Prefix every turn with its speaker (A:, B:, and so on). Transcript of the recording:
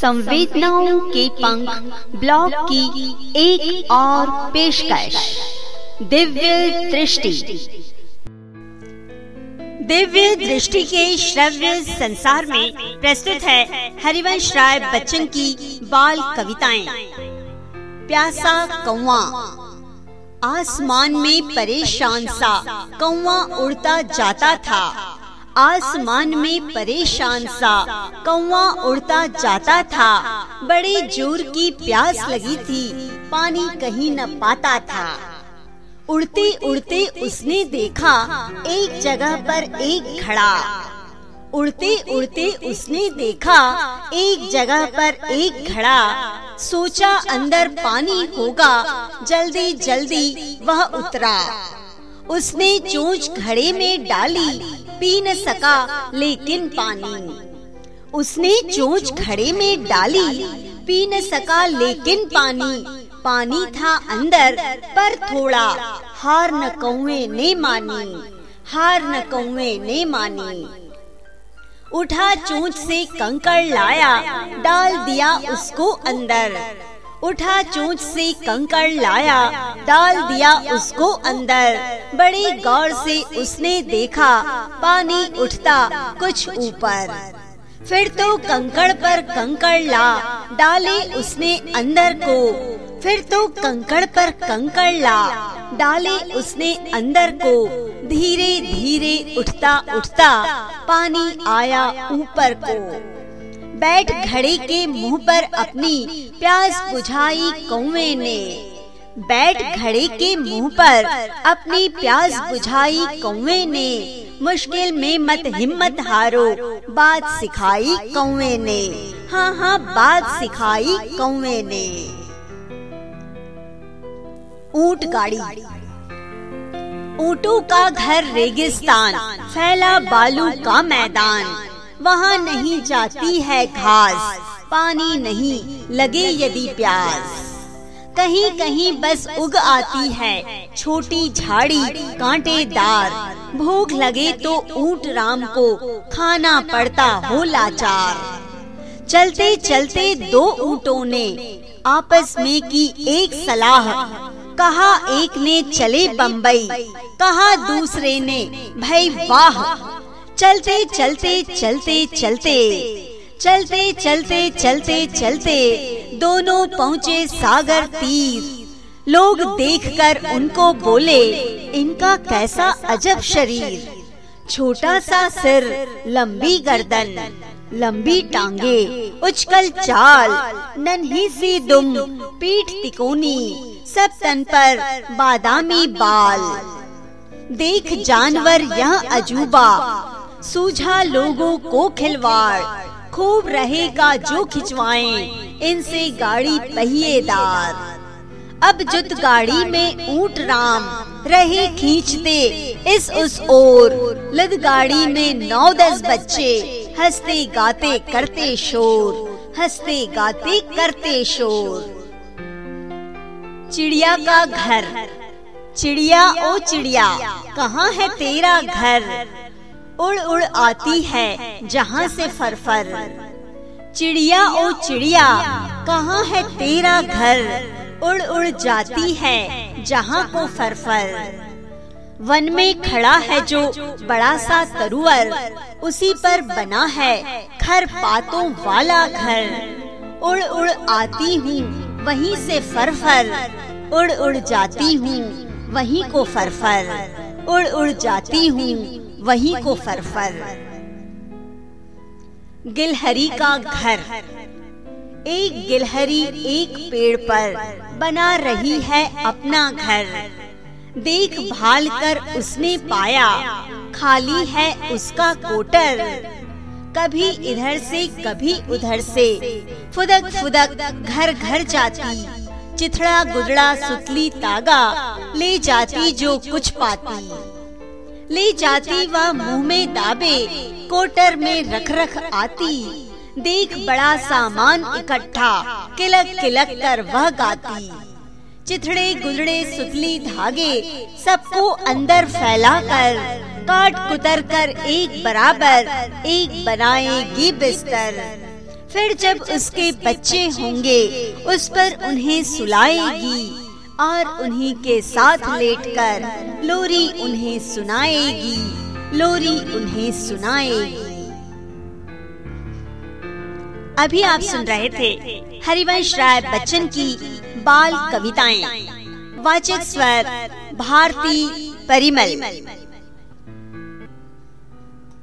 A: संवेदनाओं के पंख ब्लॉग की एक और पेशकश। दिव्य दृष्टि। दिव्य दृष्टि के श्रव्य संसार में प्रस्तुत है हरिवंश राय बच्चन की बाल कविताएँ। प्यासा कौआ आसमान में परेशान सा कौआ उड़ता जाता था। आसमान में परेशान सा। कौआ उड़ता जाता था। बड़े ज़ोर की प्यास लगी थी। पानी कहीं न पाता था। उड़ते उड़ते उसने देखा, एक जगह पर एक घड़ा उड़ते उड़ते उसने देखा, एक जगह पर एक घड़ा सोचा अंदर पानी होगा। जल्दी जल्दी वह उतरा। उसने चोंच घड़े में डाली। पी न सका लेकिन पानी। उसने चोंच घड़े में डाली। पी न सका लेकिन पानी। पानी। था अंदर पर थोड़ा। हार न कौए ने मानी। हार न कौए ने मानी। उठा चोंच से कंकड़ लाया। डाल दिया उसको अंदर। उठा चोंच से कंकड़ लाया, डाल दिया उसको अंदर। बड़ी गौर से उसने देखा, पानी उठता कुछ ऊपर। फिर तो कंकड़ पर कंकड़ ला, डाले उसने अंदर को। फिर तो कंकड़ पर कंकड़ ला, डाले उसने अंदर को। धीरे धीरे उठता उठता पानी आया ऊपर को। बैठ घड़े के मुँह पर अपनी प्यास बुझाई कौवे ने। बैठ घड़े के मुँह पर अपनी प्यास बुझाई कौवे ने। मुश्किल में मत हिम्मत हारो, बात सिखाई कौवे ने। हाँ हाँ बात सिखाई कौवे ने। ऊँट गाड़ी। ऊँटों का घर रेगिस्तान, फैला बालू का मैदान। वहाँ नहीं जाती है घास, पानी नहीं, लगे यदि प्यास। कहीं कहीं बस उग आती है, छोटी झाड़ी, कांटेदार। भूख लगे तो ऊँट राम को खाना पड़ता हो लाचार। चलते चलते दो ऊँटों ने आपस में की एक सलाह। कहा एक ने चले बम्बई कहा दूसरे ने, भाई वाह चलते चलते चलते चलते। चलते चलते चलते चलते। दोनों पहुँचे सागर तीर। लोग देखकर उनको बोले, इनका कैसा अजब शरीर। छोटा सा सिर, लंबी गर्दन, लंबी टांगे उचकल चाल, नन्ही सी दुम, पीठ तिकोनी, सब तन पर बादामी बाल। देख जानवर यह अजूबा सूझा लोगों को खिलवाड़। खूब रहेगा जो खिंचवाए। इनसे गाड़ी पहिएदार अब जुत गाड़ी में ऊट राम। रहे खींचते इस उस ओर। लद गाड़ी में नौ दस बच्चे। हँसते गाते करते शोर। हँसते गाते करते शोर। चिड़िया का घर। चिड़िया ओ चिड़िया, कहाँ है तेरा घर? उड़ उड़ आती है, जहाँ से फरफर। चिड़िया ओ चिड़िया, कहाँ है तेरा घर? उड़ उड़ जाती है, जहाँ को फरफर। वन में खड़ा है जो बड़ा सा तरुअर उसी पर बना है खर पातों वाला घर। उड़ उड़ आती हूँ, वहीं से फरफर। उड़ उड़ जाती हूँ, वहीं को फरफर। उड़ उड़ जाती हूँ वहीं को फरफर। गिलहरी का घर। एक गिलहरी एक पेड़ पर बना रही है अपना घर। देख भाल कर उसने पाया। खाली है उसका कोटर। कभी इधर से कभी उधर से। फुदक फुदक घर घर जाती। चिथड़ा गुदड़ा सुतली तागा। ले जाती जो कुछ पाती। ले जाती वह मुँह में दाबे, कोटर में रख रख आती। देख बड़ा सामान इकट्ठा, किलक किलक कर वह गाती। चिथड़े गुलड़े सुतली धागे, सबको अंदर फैला कर, काट कुतर कर एक बराबर, एक बनाएगी बिस्तर। फिर जब उसके बच्चे होंगे, उस पर उन्हें सुलाएगी। और उन्हीं के साथ लेटकर लोरी उन्हें सुनाएगी, लोरी उन्हें सुनाएगी। अभी आप सुन रहे थे हरिवंश राय बच्चन की बाल कविताएँ। वाचक स्वर भारती परिमल।